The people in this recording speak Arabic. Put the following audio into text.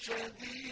شديد.